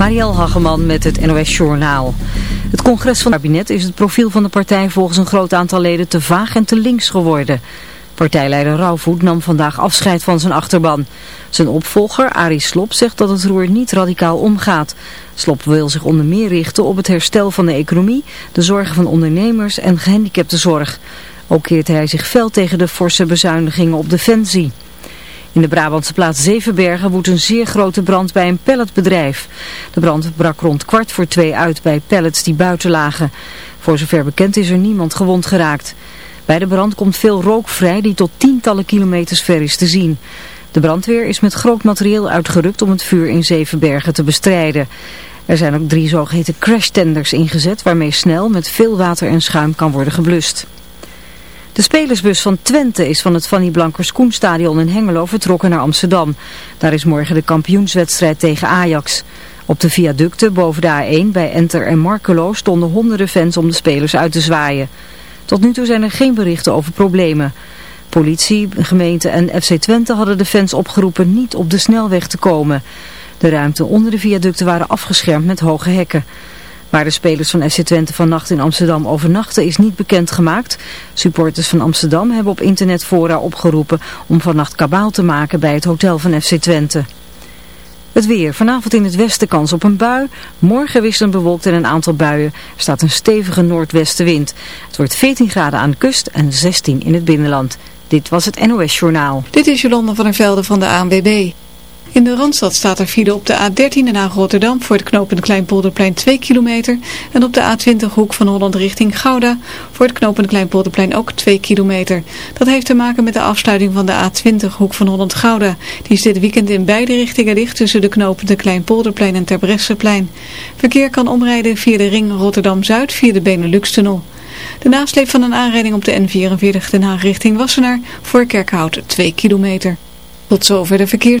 Marielle Hageman met het NOS Journaal. Het congres van het kabinet is het profiel van de partij volgens een groot aantal leden te vaag en te links geworden. Partijleider Rauwvoet nam vandaag afscheid van zijn achterban. Zijn opvolger, Arie Slop, zegt dat het roer niet radicaal omgaat. Slop wil zich onder meer richten op het herstel van de economie, de zorgen van ondernemers en gehandicaptenzorg. Ook keert hij zich fel tegen de forse bezuinigingen op defensie. In de Brabantse plaats Zevenbergen woedt een zeer grote brand bij een pelletbedrijf. De brand brak rond kwart voor twee uit bij pellets die buiten lagen. Voor zover bekend is er niemand gewond geraakt. Bij de brand komt veel rook vrij die tot tientallen kilometers ver is te zien. De brandweer is met groot materieel uitgerukt om het vuur in Zevenbergen te bestrijden. Er zijn ook drie zogeheten crashtenders ingezet waarmee snel met veel water en schuim kan worden geblust. De spelersbus van Twente is van het Fanny Blankers Koenstadion in Hengelo vertrokken naar Amsterdam. Daar is morgen de kampioenswedstrijd tegen Ajax. Op de viaducten boven de A1 bij Enter en Markelo stonden honderden fans om de spelers uit te zwaaien. Tot nu toe zijn er geen berichten over problemen. Politie, gemeente en FC Twente hadden de fans opgeroepen niet op de snelweg te komen. De ruimte onder de viaducten waren afgeschermd met hoge hekken. Waar de spelers van FC Twente vannacht in Amsterdam overnachten is niet bekendgemaakt. Supporters van Amsterdam hebben op internetfora opgeroepen om vannacht kabaal te maken bij het hotel van FC Twente. Het weer. Vanavond in het westen kans op een bui. Morgen wisselend bewolkt en een aantal buien. Er staat een stevige noordwestenwind. Het wordt 14 graden aan de kust en 16 in het binnenland. Dit was het NOS Journaal. Dit is Jolanda van der Velde van de ANWB. In de Randstad staat er file op de A13 naar Rotterdam voor het knooppunt Kleinpolderplein 2 kilometer. En op de A20 hoek van Holland richting Gouda voor het knooppunt Kleinpolderplein ook 2 kilometer. Dat heeft te maken met de afsluiting van de A20 hoek van Holland Gouda. Die is dit weekend in beide richtingen dicht tussen de knooppunten Kleinpolderplein en Terbrechtseplein. Verkeer kan omrijden via de ring Rotterdam-Zuid via de Benelux-tunnel. De nasleep van een aanrijding op de N44 Den Haag richting Wassenaar voor Kerkhout 2 kilometer. Tot zover de verkeer.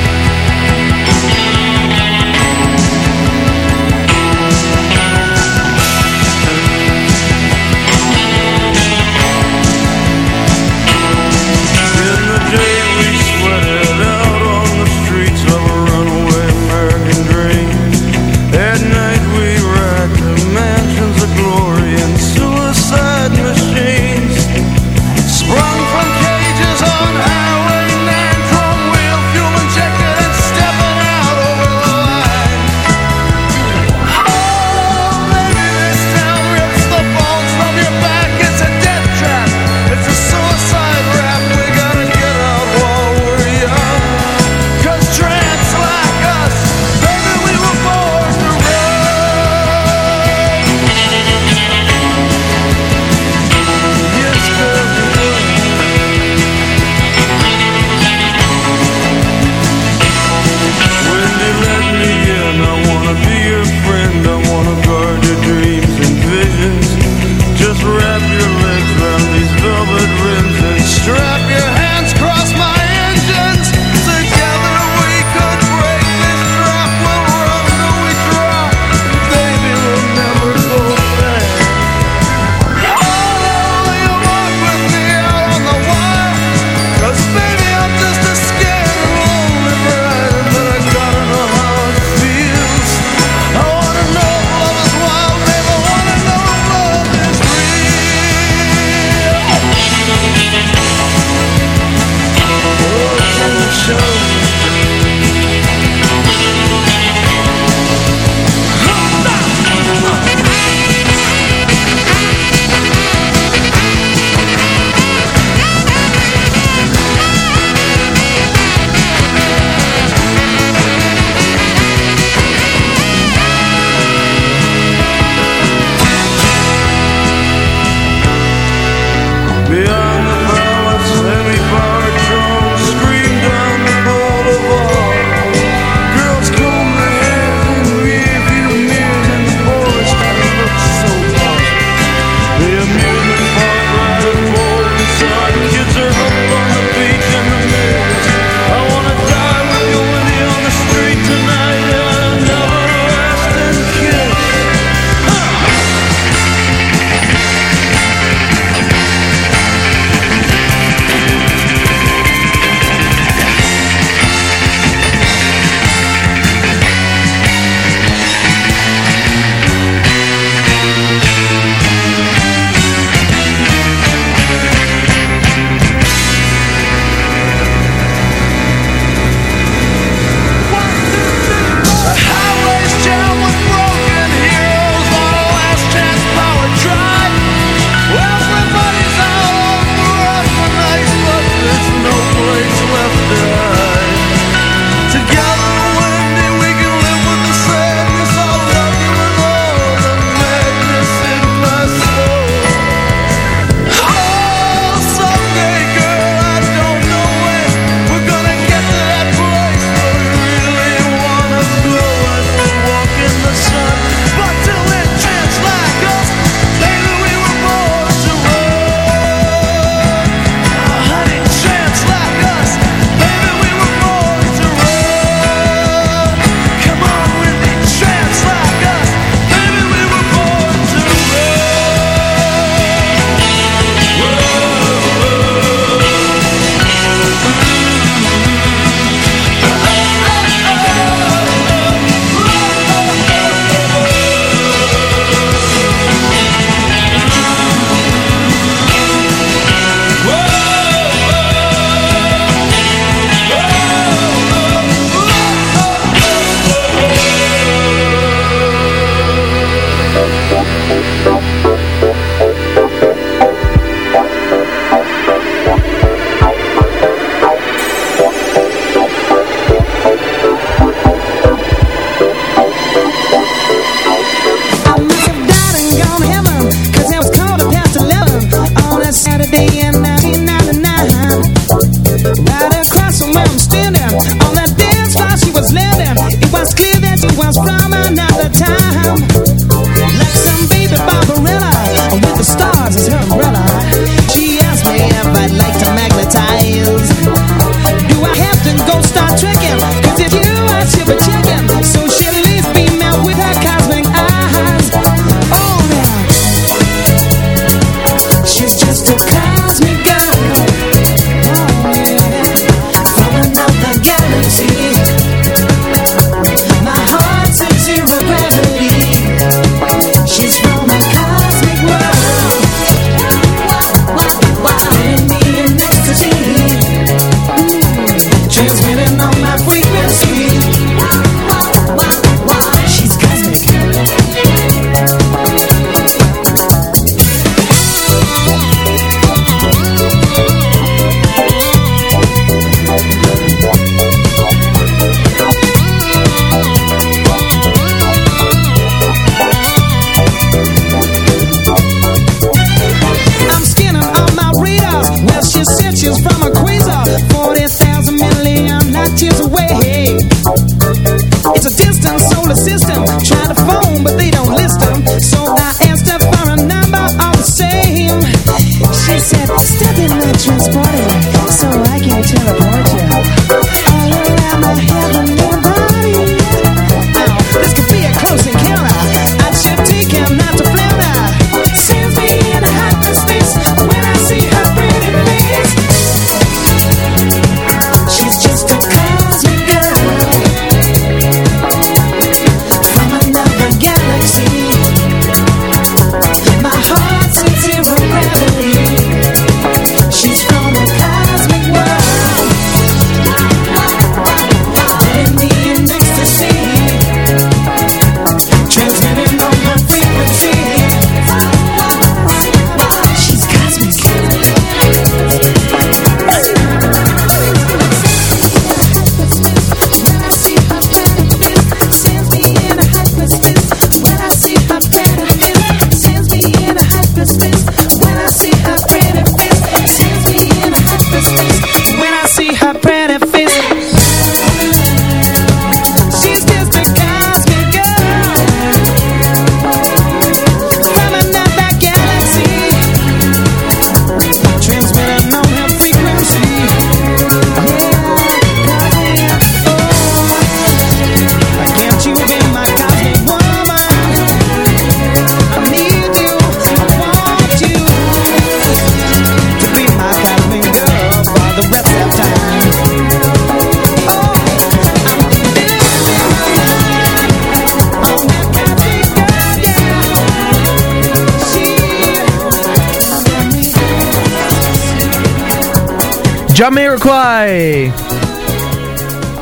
Jamiroquai.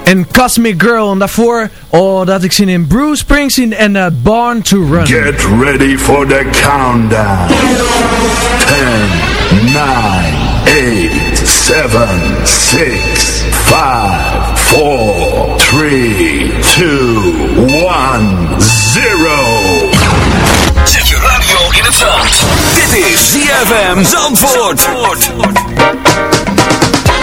En Cosmic Girl. En daarvoor, oh, dat had ik zin in. Bruce Springsteen en uh, Born to Run. Get ready for the countdown. 10, 9, 8, 7, 6, 5, 4, 3, 2, 1, 0. Zet je radio in het zand. Dit is ZFM Zandvoort.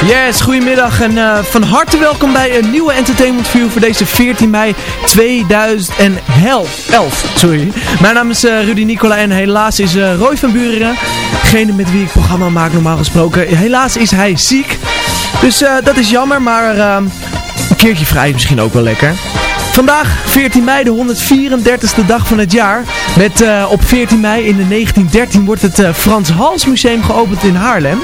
Yes, goedemiddag en eh, van harte welkom bij een nieuwe Entertainment View voor deze 14 mei 2011. 11, sorry. Mijn naam is eh, Rudy Nicola en helaas is eh, Roy van Buren, degene met wie ik programma maak normaal gesproken, helaas is hij ziek. Dus dat is jammer, maar eh, een keertje vrij is misschien ook wel lekker. Vandaag, 14 mei, de 134ste dag van het jaar. Met op 14 mei in de 1913 wordt het Frans Hals Museum geopend in Haarlem.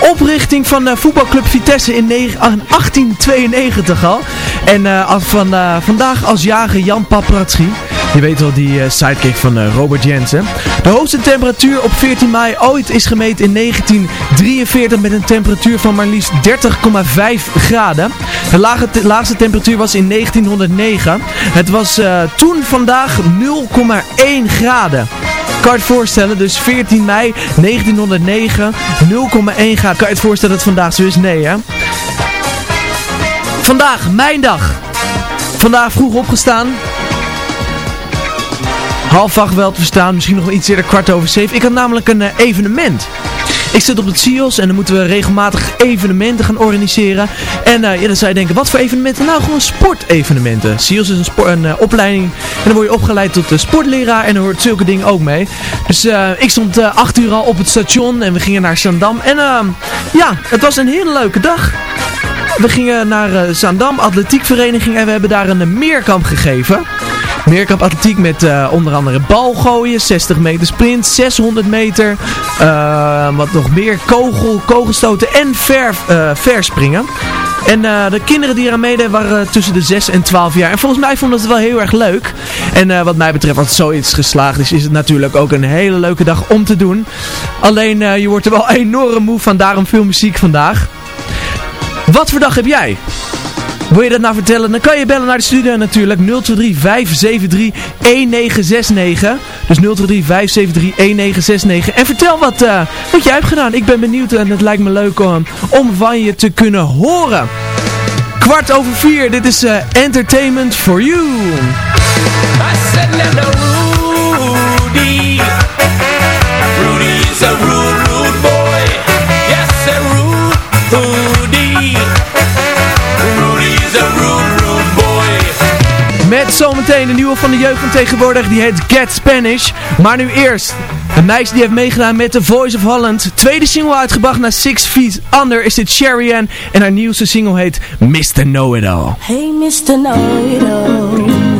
Oprichting van de voetbalclub Vitesse in negen- ah, 1892 al. En eh, van, eh, vandaag als jager Jan Papratsky. Je weet wel, die sidekick van Robert Jensen. De hoogste temperatuur op 14 mei ooit is gemeten in 1943 met een temperatuur van maar liefst 30,5 graden. De laagste temperatuur was in 1909. Het was toen vandaag 0,1 graden. Kan je het voorstellen? Dus 14 mei 1909, 0,1 graden. Kan je het voorstellen dat vandaag zo is? Nee, hè? Vandaag, mijn dag. Vandaag vroeg opgestaan. Half acht wel te verstaan, misschien nog iets eerder, kwart over zeven. Ik had namelijk een eh, evenement. Ik zit op het CIOS en dan moeten we regelmatig evenementen gaan organiseren. En ja, dan zou je denken, wat voor evenementen? Nou, gewoon sportevenementen. CIOS is een, een opleiding en dan word je opgeleid tot sportleraar en er hoort zulke dingen ook mee. Dus ik stond acht uur al op het station en we gingen naar Zandam. En ehm, ja, het was een hele leuke dag. We gingen naar uh, Zaandam Atletiekvereniging en we hebben daar een meerkamp gegeven. Meerkamp atletiek met uh, onder andere balgooien, 60 meter sprint, 600 meter, uh, wat nog meer, kogel, kogelstoten en ver, verspringen. En de kinderen die eraan meededen waren tussen de 6 en 12 jaar. En volgens mij vonden ze het wel heel erg leuk. En wat mij betreft, als zoiets geslaagd is, is het natuurlijk ook een hele leuke dag om te doen. Alleen, je wordt er wel enorm moe van, daarom veel muziek vandaag. Wat voor dag heb jij? Wil je dat nou vertellen? Dan kan je bellen naar de studio natuurlijk 023 573 1969. Dus 023 573 1969. En vertel wat, uh, wat jij hebt gedaan. Ik ben benieuwd en het lijkt me leuk om, om van je te kunnen horen. Kwart over vier, dit is uh, Entertainment for You. I said Rudy. Rudy is a rude, Met zometeen de nieuwe van de jeugd van tegenwoordig, die heet Get Spanish. Maar nu eerst, een meisje die heeft meegedaan met The Voice of Holland. Tweede single uitgebracht naar Six Feet Under is dit Sherry Ann. En haar nieuwste single heet Mr. Know-It-All. Hey Mr. Know-It-All Hey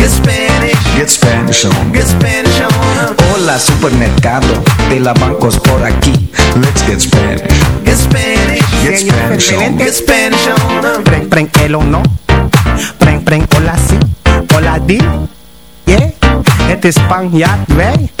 Get Spanish. Get Spanish on. Get Spanish on. Hola supermercado de la bancos por aquí. Let's get Spanish. Get Spanish. Get Spanish on. Get Spanish on. Preng, preng, el o no. Preng, preng, hola sí. Hola die. Yeah. Het is Spanjaard, wij.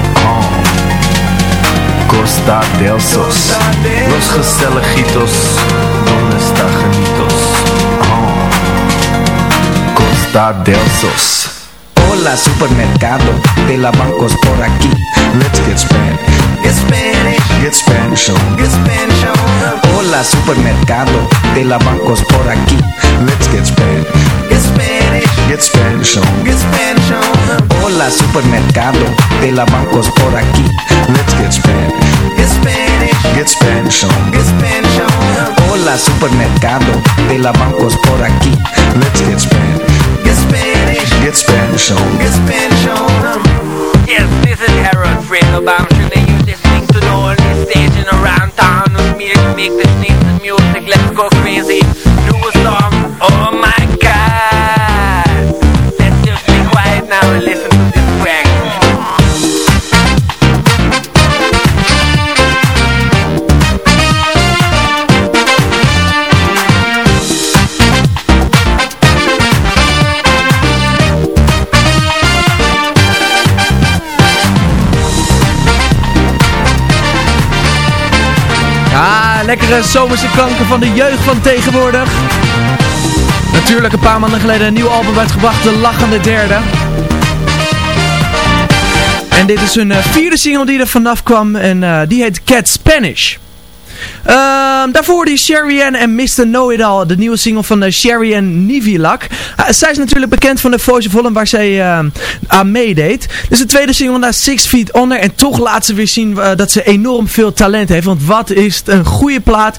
Costa del Sos. Los gezelligitos, donde está genitos? Oh. Costa del Sos. Hola supermercado de la bancos por aquí. Let's get Spanish. Get Spanish. Get Spanish on. Get Spanish on. Hola supermercado de la bancos por aquí. Let's get Spanish. Get Spanish. Get Spanish on. Get Spanish on. Hola supermercado de la bancos por aquí. Let's get Spanish. Get Spanish. Get Spanish on. Get Spanish on. Hola supermercado de la bancos por aquí. Let's get Spanish. Get Spanish. Get Spanish on. Get Spanish on. Yes, this is Harold Fredo Bamshin and you're listening to the only station around town with me to make this nice music. Let's go crazy. Do a song. Oh my Lekkere zomerse klanken van de jeugd van tegenwoordig. Natuurlijk een paar maanden geleden een nieuw album uitgebracht, De Lachende Derde. En dit is hun eh, vierde single die er vanaf kwam en eh, die heet Cat Spanish. Ehm, daarvoor die Sherry Ann en Mr. Know-It-All, de nieuwe single van uh, Sherry Ann Nivilak. Uh, zij is natuurlijk bekend van de Voice of Holland waar zij uh, aan meedeed. Dus de tweede single naar Six Feet Under. En toch laat ze weer zien dat ze enorm veel talent heeft. Want wat is het een goede plaat.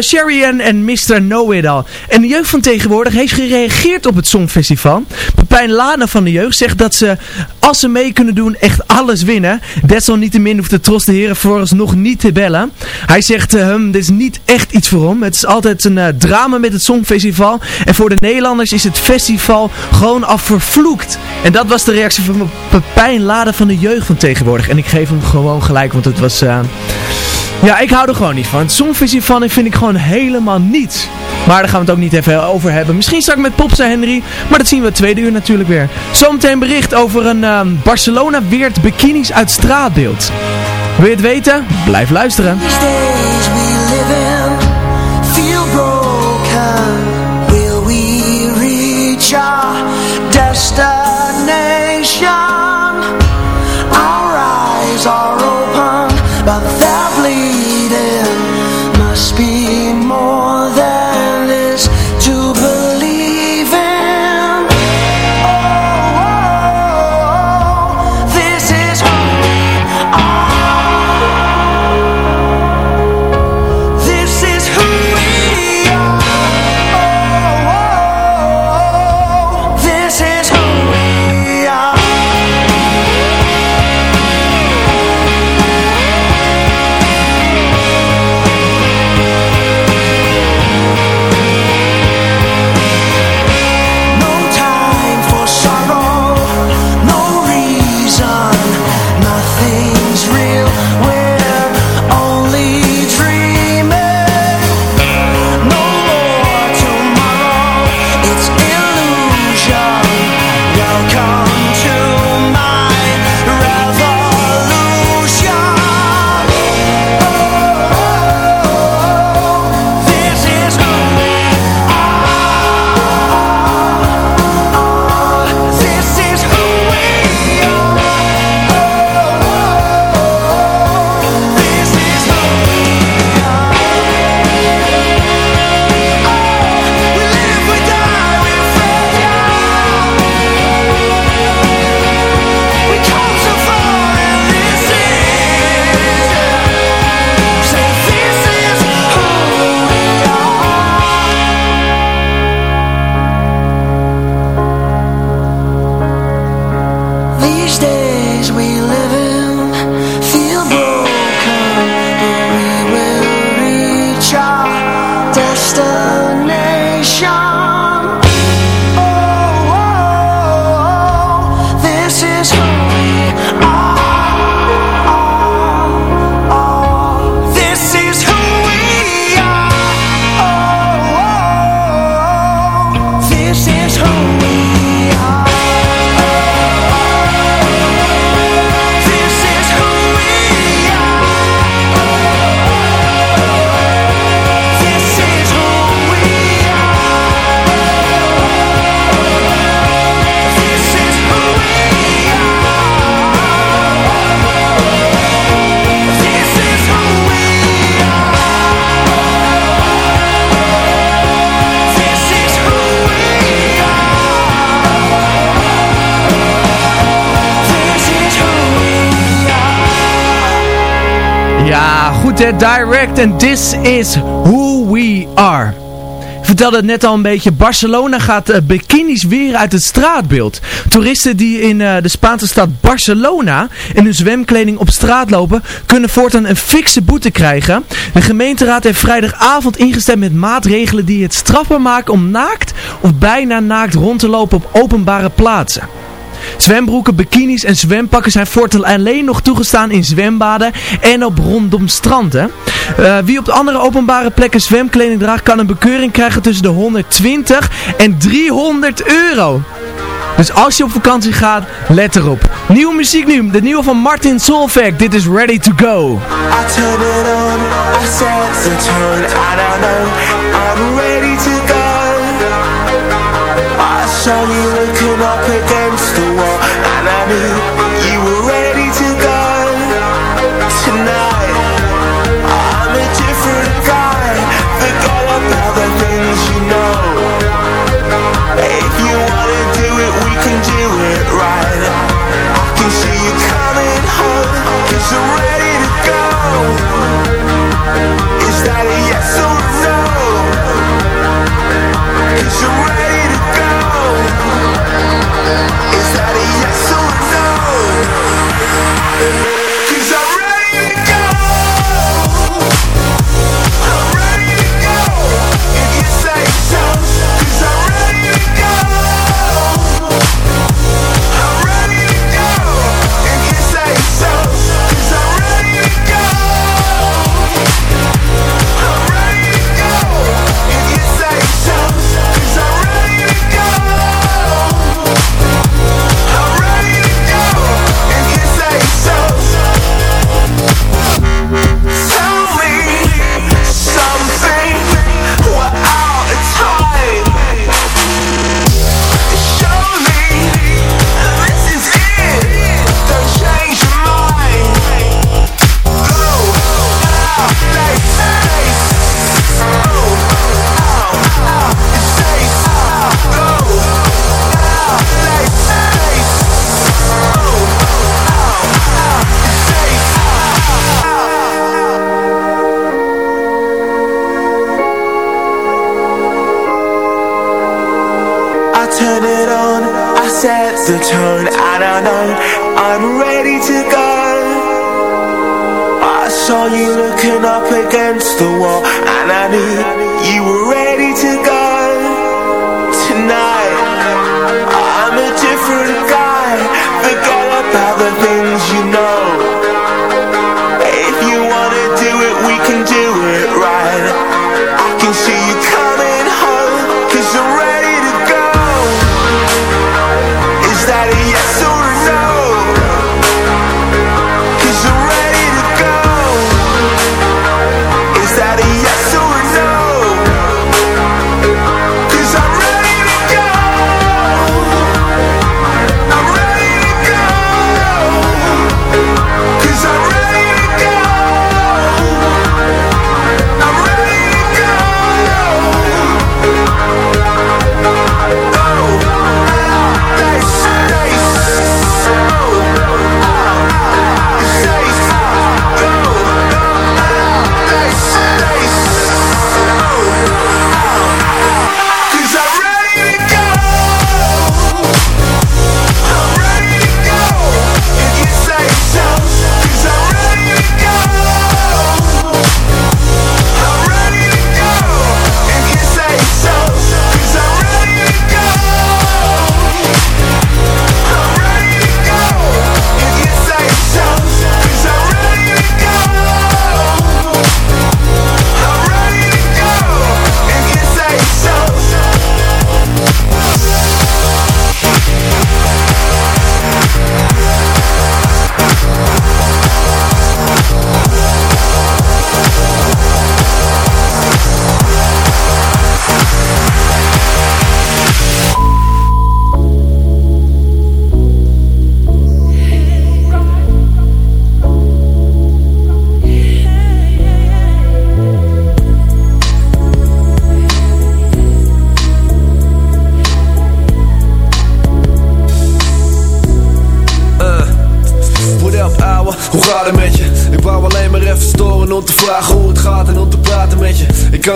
Sherry Ann en Mr. Know-It-All. En de jeugd van tegenwoordig heeft gereageerd op het Songfestival. Pepijn Lana van de jeugd zegt dat ze, als ze mee kunnen doen, echt alles winnen. Desalniettemin hoeft de Tros de Heren vooralsnog niet te bellen. Hij zegt... Um, dit is niet echt iets voor hem. Het is altijd een uh, drama met het Songfestival. En voor de Nederlanders is het festival gewoon af vervloekt. En dat was de reactie van Pepijn Laden van de jeugd van tegenwoordig. En ik geef hem gewoon gelijk, want het was... Uh, ja, ik hou er gewoon niet van. Het Songfestival vind ik gewoon helemaal niets. Maar daar gaan we het ook niet even over hebben. Misschien straks met Popsa Henry. Maar dat zien we tweede uur natuurlijk weer. Zometeen bericht over een uh, Barcelona weert bikinis uit straatbeeld. Wil je het weten? Blijf luisteren. Direct en This Is Who We Are. Ik vertelde het net al een beetje, Barcelona gaat eh, bikinis weer uit het straatbeeld. Toeristen die in eh, de Spaanse stad Barcelona in hun zwemkleding op straat lopen, kunnen voortaan een fikse boete krijgen. De gemeenteraad heeft vrijdagavond ingestemd met maatregelen die het strafbaar maken om naakt of bijna naakt rond te lopen op openbare plaatsen. Zwembroeken, bikinis en zwempakken zijn voortaan alleen nog toegestaan in zwembaden en op rondom stranden. Eh, wie op andere openbare plekken zwemkleding draagt kan een bekeuring krijgen tussen de 120 en 300 euro. Dus als je op vakantie gaat, let erop. Nieuwe muziek nu, de nieuwe van Martin Solveig. Dit is Ready to Go. you and I need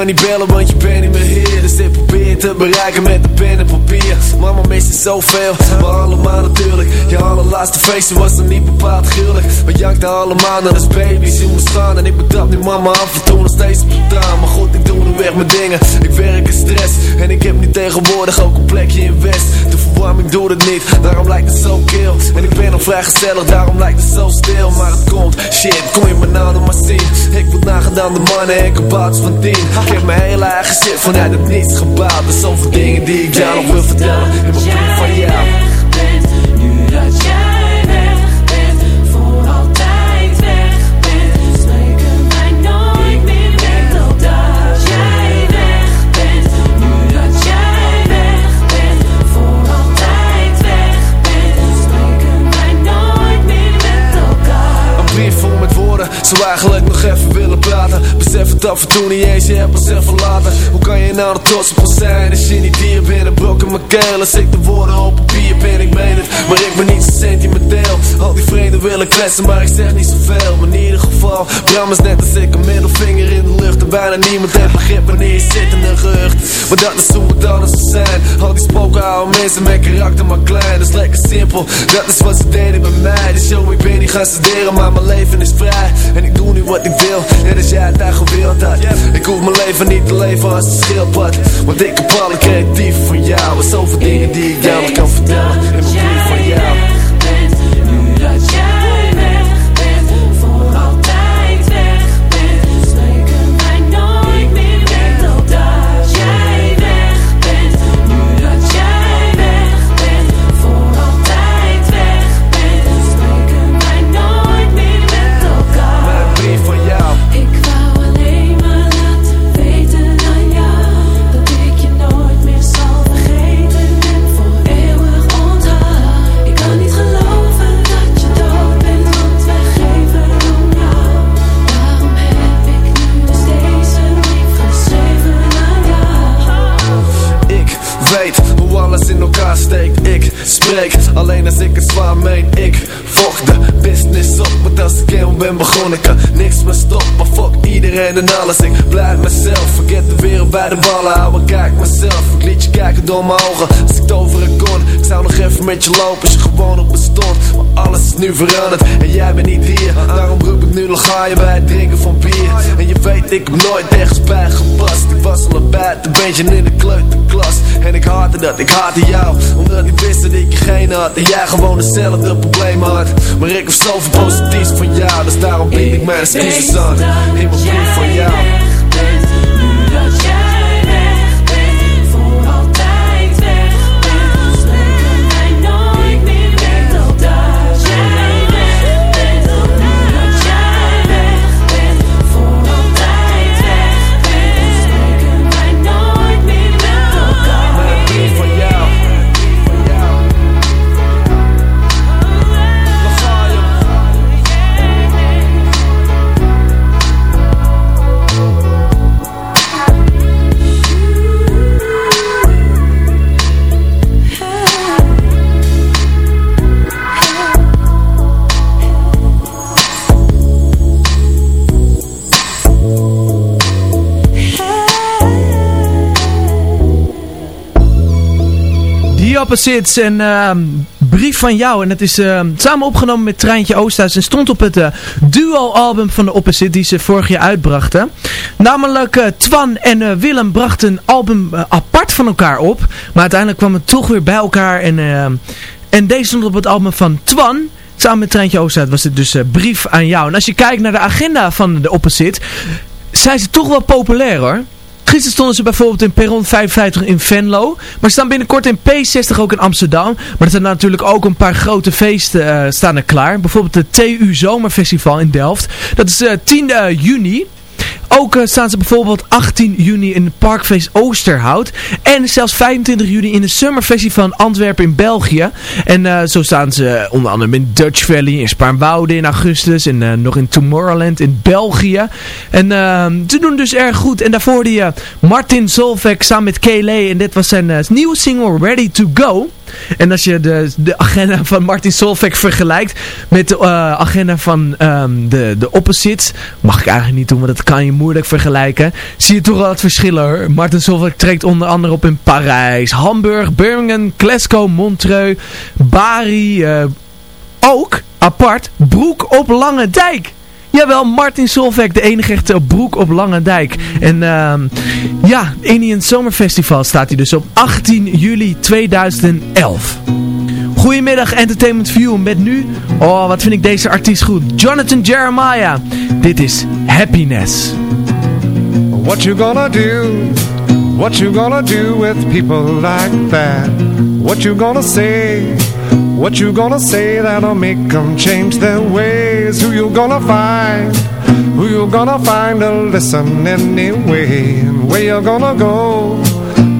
kan niet bellen want je bent niet meer hier. Dus dit probeer te bereiken met een pen en papier. Mama mist je zoveel, Allerlaatste feestje was dan niet bepaald gruwelijk We jankten allemaal naar als baby's in moest gaan. En ik betrap nu mama af en toe nog steeds op de taal. Maar goed, ik doe nu weg mijn dingen. Ik werk in stress. En ik heb nu tegenwoordig ook een plekje in West. De verwarming doet het niet, daarom lijkt het zo kil. En ik ben nog vrij gezellig, daarom lijkt het zo stil. Maar het komt, shit, kom je me nou nog maar zien. Ik word nagedaan de mannen en kabouts van tien. Ik heb mijn hele eigen shit vanuit het niets gebouwd Er zijn zoveel dingen die ik jou nog wil vertellen. In mijn brief van jou zou eigenlijk nog even willen praten. Besef het af en toe niet eens, je hebt even verlaten Hoe kan je nou nog trots op ons zijn als je niet hier bent En brok in mijn keel? Als ik de woorden op papier ben Ik meen het, maar ik ben niet zo sentimenteel. Al die vrienden willen kletsen, maar ik zeg niet zoveel. Maar in ieder geval, Bram is net als ik. Een middelvinger in de lucht En bijna niemand heeft begrip wanneer je zit in een gerucht Maar dat is hoe het anders zou zijn. Al die spoken houden mensen met karakter maar klein. Dat is lekker simpel, dat is wat ze deden bij mij. Dus yo, ik ben niet gaan studeren, maar mijn leven is vrij. En ik doe nu wat ik wil, net als jij het daar gewild had. Ik hoef mijn leven niet te leven als een schildpad. Want ik heb alle creatief van jou. En zoveel dingen die ik jou kan vertellen In spreek alleen als ik het zwaar meen Ik volg de business op Want als ik eenmaal ben begonnen? Kan niks meer stoppen Maar fuck iedereen en alles. Ik blijf mezelf Vergeet de wereld bij de ballen. Houden Kijk mezelf Ik liet je kijken door mijn ogen. Als ik toveren kon Ik zou nog even met je lopen. Als je gewoon op me stond Maar alles is nu veranderd. En jij bent niet hier Daarom roep ik nu nog je bij het drinken van bier. En je weet ik heb nooit ergens bij gepast. Ik was al een buiten beetje in de kleuterklas. En ik haatte dat, ik haatte jou Omdat ik wist dat ik je geen had. En jij gewoon hetzelfde probleem had. Maar ik heb zoveel positiefs van jou Dus daarom bied ik mijn excuses aan In mijn brief van jou Opposites en ehm, Brief van jou. En het is ehm, samen opgenomen met Treintje Oosthuis en stond op het eh, duo-album van de Opposite die ze vorig jaar uitbrachten. Namelijk eh, Twan en eh, Willem brachten een album apart van elkaar op. Maar uiteindelijk kwam het toch weer bij elkaar. En, ehm, en deze stond op het album van Twan. Samen met Treintje Oosthuis was het dus Brief aan jou. En als je kijkt naar de agenda van de Opposite, zijn ze toch wel populair hoor. Gisteren stonden ze bijvoorbeeld in Perron 55 in Venlo. Maar ze staan binnenkort in P60 ook in Amsterdam. Maar er zijn natuurlijk ook een paar grote feesten eh, staan er klaar. Bijvoorbeeld het TU Zomerfestival in Delft. Dat is eh, 10 eh, juni. Ook eh, staan ze bijvoorbeeld 18 juni in Parkfeest Oosterhout. En zelfs 25 juni in de Summerfestival van Antwerpen in België. En eh, zo staan ze onder andere in Dutch Valley, in Spaarnwoude in augustus. En eh, nog in Tomorrowland in België. En ehm, ze doen dus erg goed. En daarvoor die Martin Solveig samen met Kaylee. En dit was zijn nieuwe single Ready to Go. En als je de, de agenda van Martin Solveig vergelijkt met de eh, agenda van ehm, de, de opposites, mag ik eigenlijk niet doen, want dat kan je moeilijk vergelijken, zie je toch wel het verschil hoor. Martin Solveig trekt onder andere op in Parijs, Hamburg, Birmingham, Glasgow, Montreux, Bari, uh, ook apart Broek op Lange Dijk. Jawel, Martin Solveig, de enige echte broek op Lange Dijk. En uh, ja, Indian Summer Festival staat hij dus op 18 juli 2011. Goedemiddag Entertainment View met nu, oh wat vind ik deze artiest goed, Jonathan Jeremiah. Dit is Happiness. What you gonna do? What you gonna do with people like that? What you gonna say? What you gonna say that'll make them change their ways? Who you gonna find? Who you gonna find to listen anyway? And where you gonna go?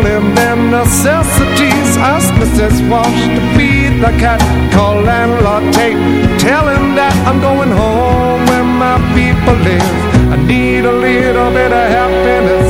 Only them necessities. Ask Mrs. Wash to feed the cat. Call landlord Tate. Tell him that I'm going home where my people live. I need a little bit of happiness,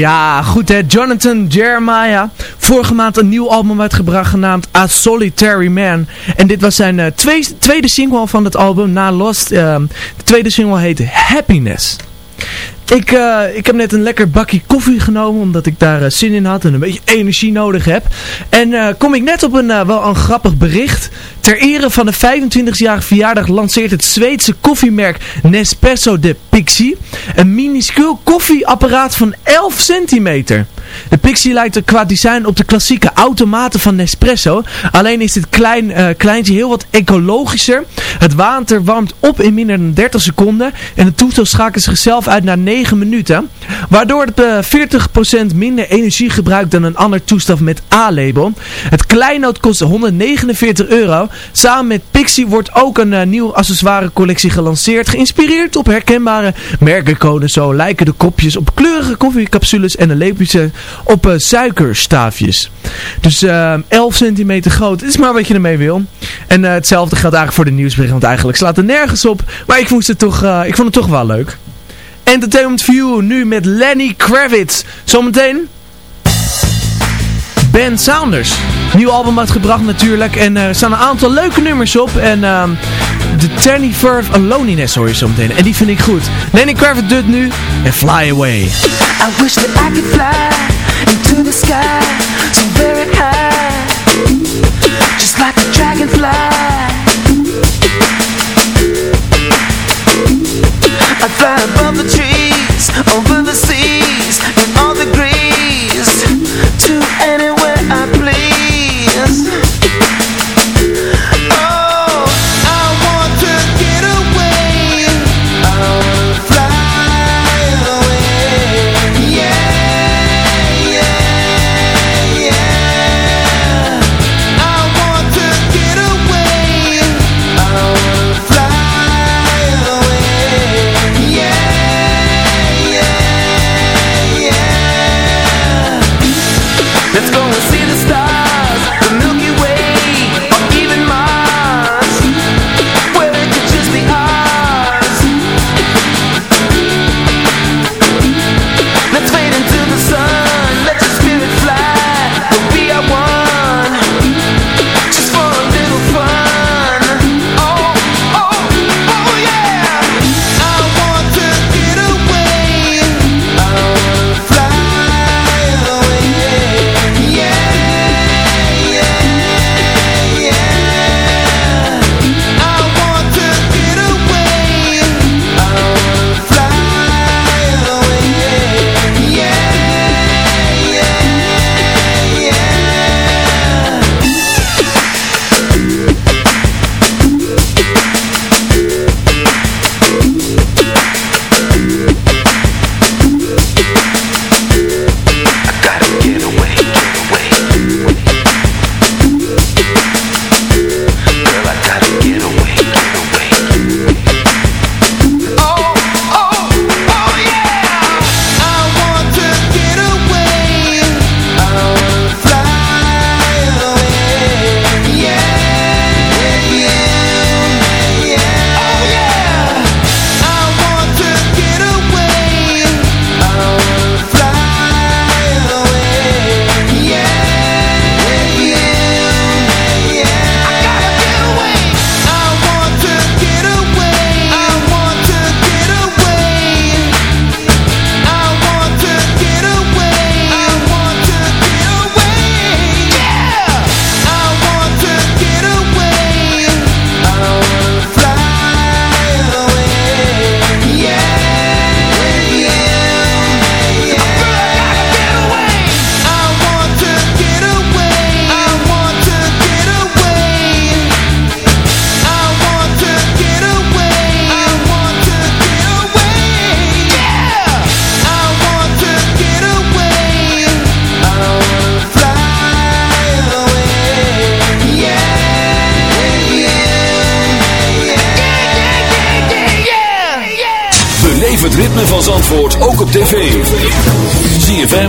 Ja, goed hè. Jonathan Jeremiah. Vorige maand een nieuw album uitgebracht genaamd A Solitary Man. En dit was zijn eh, twee- tweede single van het album na Lost. Ehm, de tweede single heet Happiness. Ik, eh, ik heb net een lekker bakje koffie genomen, omdat ik daar eh, zin in had en een beetje energie nodig heb. En eh, kom ik net op een wel een grappig bericht. Ter ere van de 25-jarige verjaardag lanceert het Zweedse koffiemerk Nespresso de Pixie een minuscuul koffieapparaat van 11 centimeter. De Pixie lijkt qua design op de klassieke automaten van Nespresso. Alleen is dit klein, eh, kleintje heel wat ecologischer. Het water warmt op in minder dan 30 seconden. En het toestel schakelt zichzelf uit na 9 minuten. Waardoor het eh, 40% minder energie gebruikt dan een ander toestel met A-label. Het kleinoot kost 149 euro. Samen met Pixie wordt ook een uh, nieuwe accessoirecollectie gelanceerd. Geïnspireerd op herkenbare merkencodes. Zo lijken de kopjes op kleurige koffiecapsules en de lepeltjes eh, op uh, suikerstaafjes. Dus uh, 11 centimeter groot. Het is maar wat je ermee wil. En hetzelfde geldt eigenlijk voor de nieuwsbericht. Want eigenlijk slaat er nergens op. Maar ik, moest het toch, ik vond het toch wel leuk. Entertainment View nu met Lenny Kravitz. Zometeen Ben Saunders. Nieuw album uitgebracht natuurlijk. En eh, er staan een aantal leuke nummers op. En ehm, de Tenny Verve Loneliness hoor je zometeen. En die vind ik goed. Lenny Kravitz doet nu en Fly Away. I wish that I could fly into the sky. So very high. Just like a dragonfly.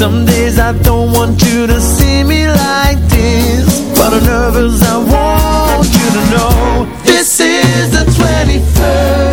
Some days I don't want you to see me like this But I'm nervous. I want you to know This is the 21st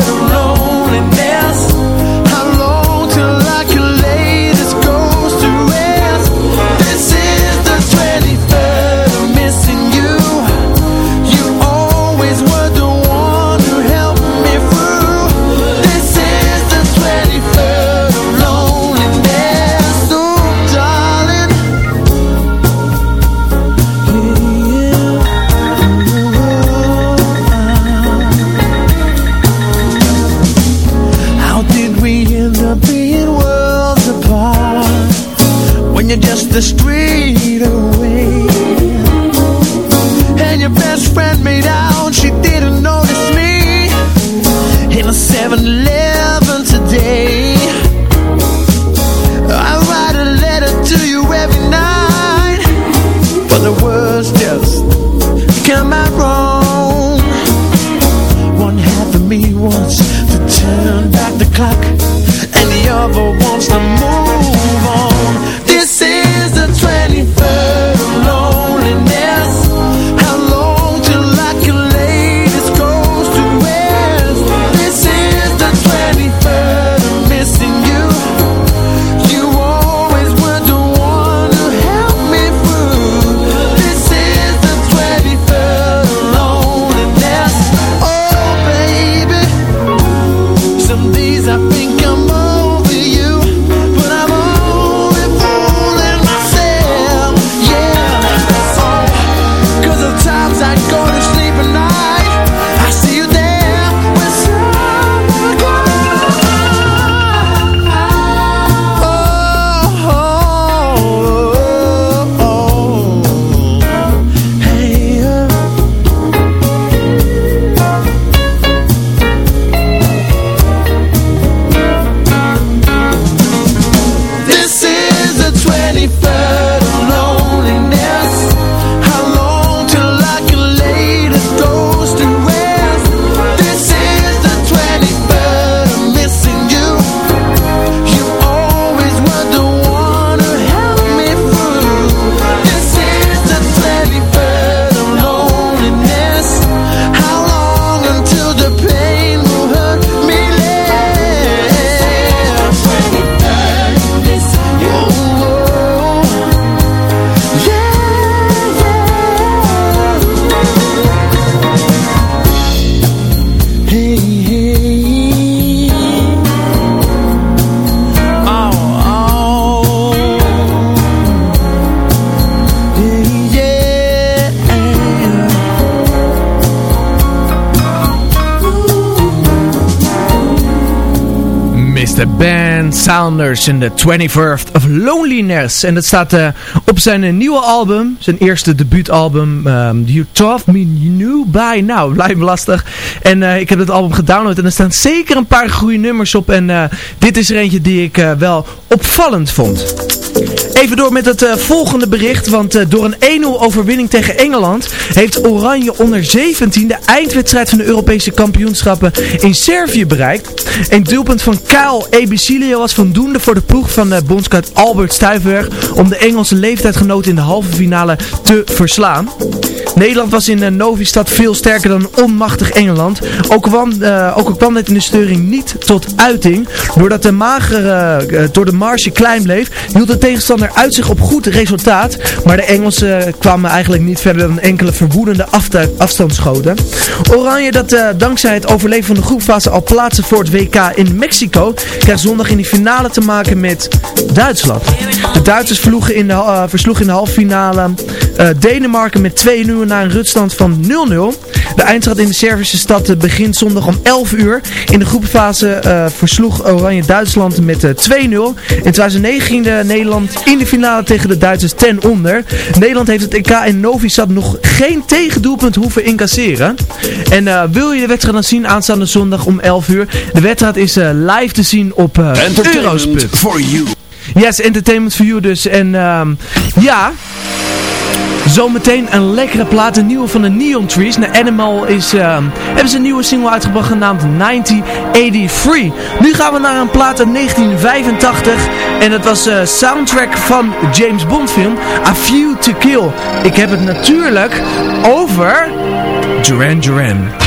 In the 21st of Loneliness. En dat staat eh, op zijn eh, nieuwe album, zijn eerste debuutalbum, um, You Taught Me New By Now. Blijft me lastig. En eh, ik heb het album gedownload en er staan zeker een paar goede nummers op. En eh, dit is er eentje die ik wel opvallend vond. Even door met het eh, volgende bericht, want eh, door een 1-0 overwinning tegen Engeland heeft Oranje onder 17 de eindwedstrijd van de Europese kampioenschappen in Servië bereikt. Een doelpunt van Kyle Ebicilio was voldoende voor de ploeg van uh, bondscoach Albert Stuyvenberg om de Engelse leeftijdgenoten in de halve finale te verslaan. Nederland was in uh, Novi Stad veel sterker dan onmachtig Engeland. Ook kwam, uh, ook kwam dit in de steuring niet tot uiting. Doordat de magere, uh, door de marge klein bleef, hield de tegenstander uit zich op goed resultaat. Maar de Engelsen kwamen eigenlijk niet verder dan enkele verwoedende afstandsschoten. Oranje dat dankzij het overleven van de groepfase al plaatsen voor het WK in Mexico, krijgt zondag in die finale te maken met Duitsland. De Duitsers in de, versloegen in de halve finale uh, Denemarken met 2-0 na een ruststand van 0-0. De eindstand in de Servische stad begint zondag om 11 uur. In de groepfase uh, versloeg Oranje Duitsland met uh, 2-0. In 2009 ging de Nederland in de finale tegen de Duitsers ten onder. Nederland heeft het EK in Novi Sad nog geen tegendoelpunt hoeven incasseren. En wil je de wedstrijd dan zien aanstaande zondag om 11 uur? De wedstrijd is live te zien op Entertainment for you. Yes, entertainment for you dus. En um, ja... Zometeen een lekkere plaat, een nieuwe van de Neon Trees. Na Animal is, uh, hebben ze een nieuwe single uitgebracht genaamd 1983. Nu gaan we naar een plaat uit 1985. En dat was uh, soundtrack van James Bond film A Few to Kill. Ik heb het natuurlijk over Duran Duran.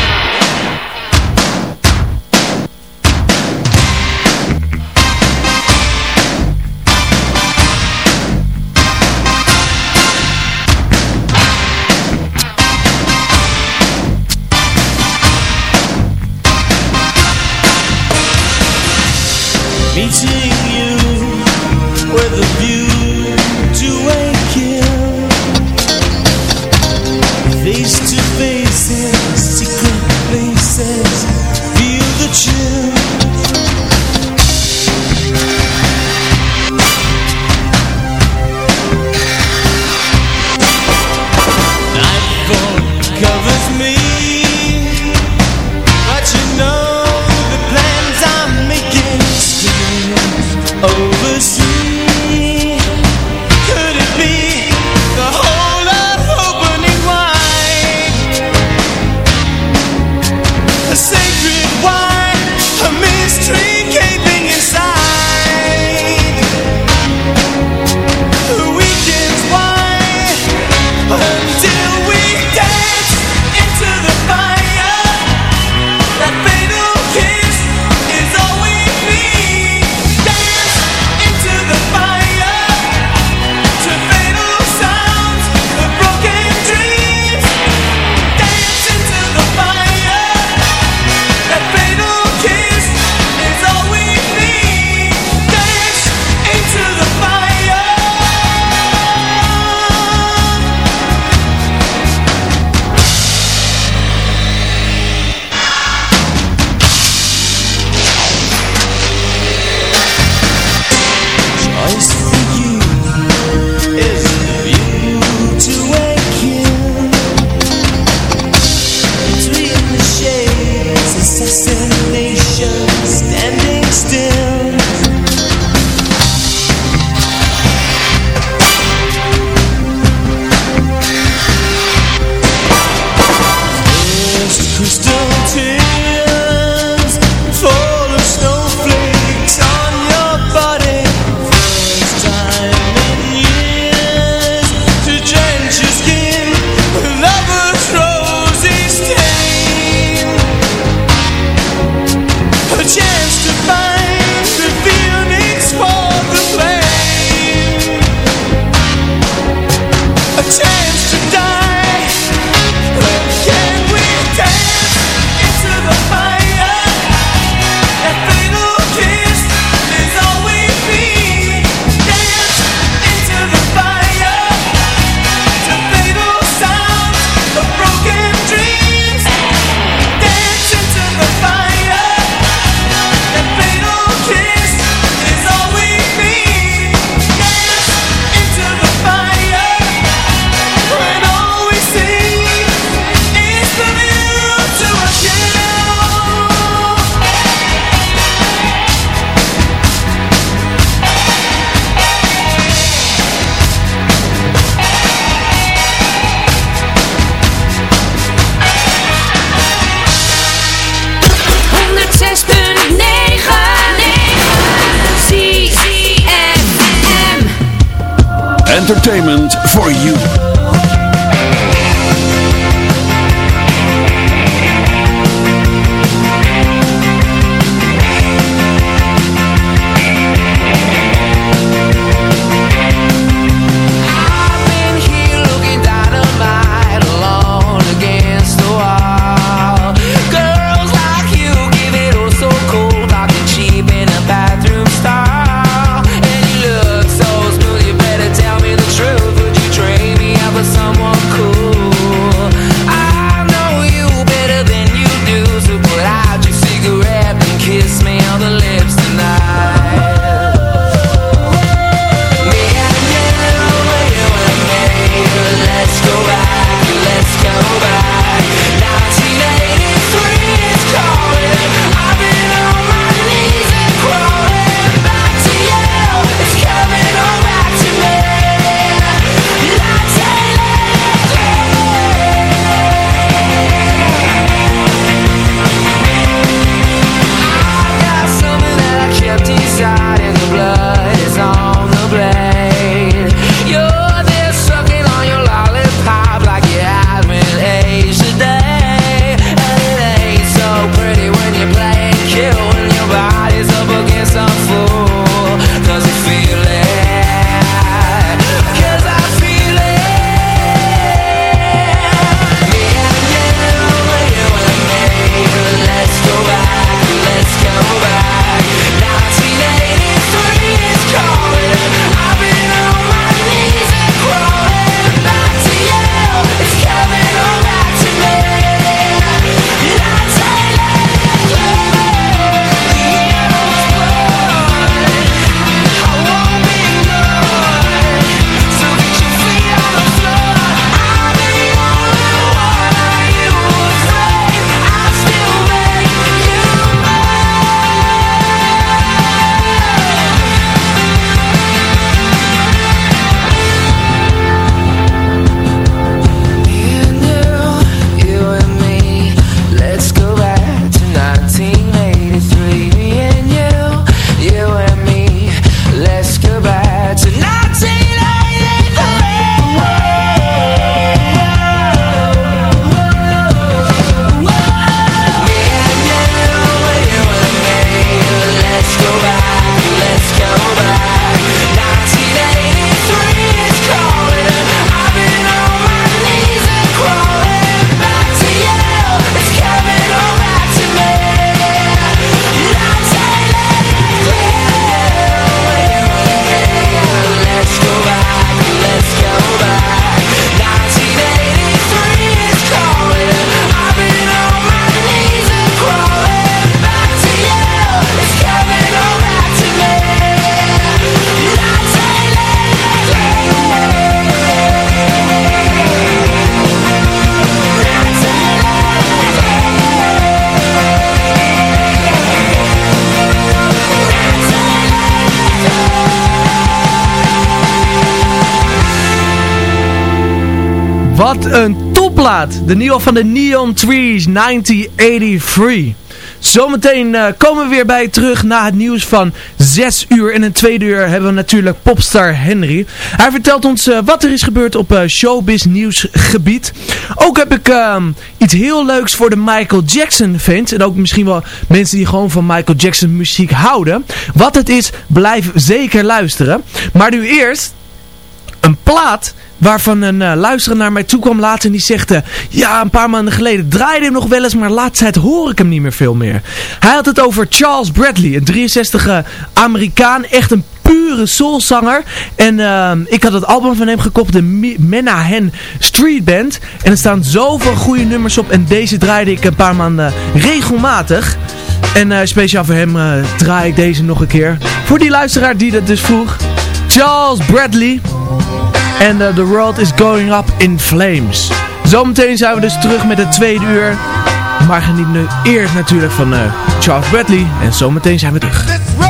De nieuwe van de Neon Trees 1983. Zometeen eh, komen we weer bij terug na het nieuws van 6 uur. En in tweede uur hebben we natuurlijk popstar Henry. Hij vertelt ons eh, wat er is gebeurd op eh, showbiz nieuwsgebied. Ook heb ik ehm, iets heel leuks voor de Michael Jackson fans. En ook misschien wel mensen die gewoon van Michael Jackson muziek houden. Wat het is, blijf zeker luisteren. Maar nu eerst een plaat waarvan een uh, luisteraar naar mij toe kwam later en die zegt, eh, ja een paar maanden geleden draaide hem nog wel eens, maar laatst hoor ik hem niet meer veel meer. Hij had het over Charles Bradley, een 63 Amerikaan, echt een pure soulzanger. En uh, ik had het album van hem gekocht, de Menahan Street Band. En er staan zoveel goede nummers op en deze draaide ik een paar maanden regelmatig. En uh, speciaal voor hem uh, draai ik deze nog een keer. Voor die luisteraar die dat dus vroeg. Charles Bradley. En uh, The World is Going Up in Flames. Zometeen zijn we dus terug met het tweede uur. Maar geniet nu eerst natuurlijk van uh, Charles Bradley. En zometeen zijn we terug.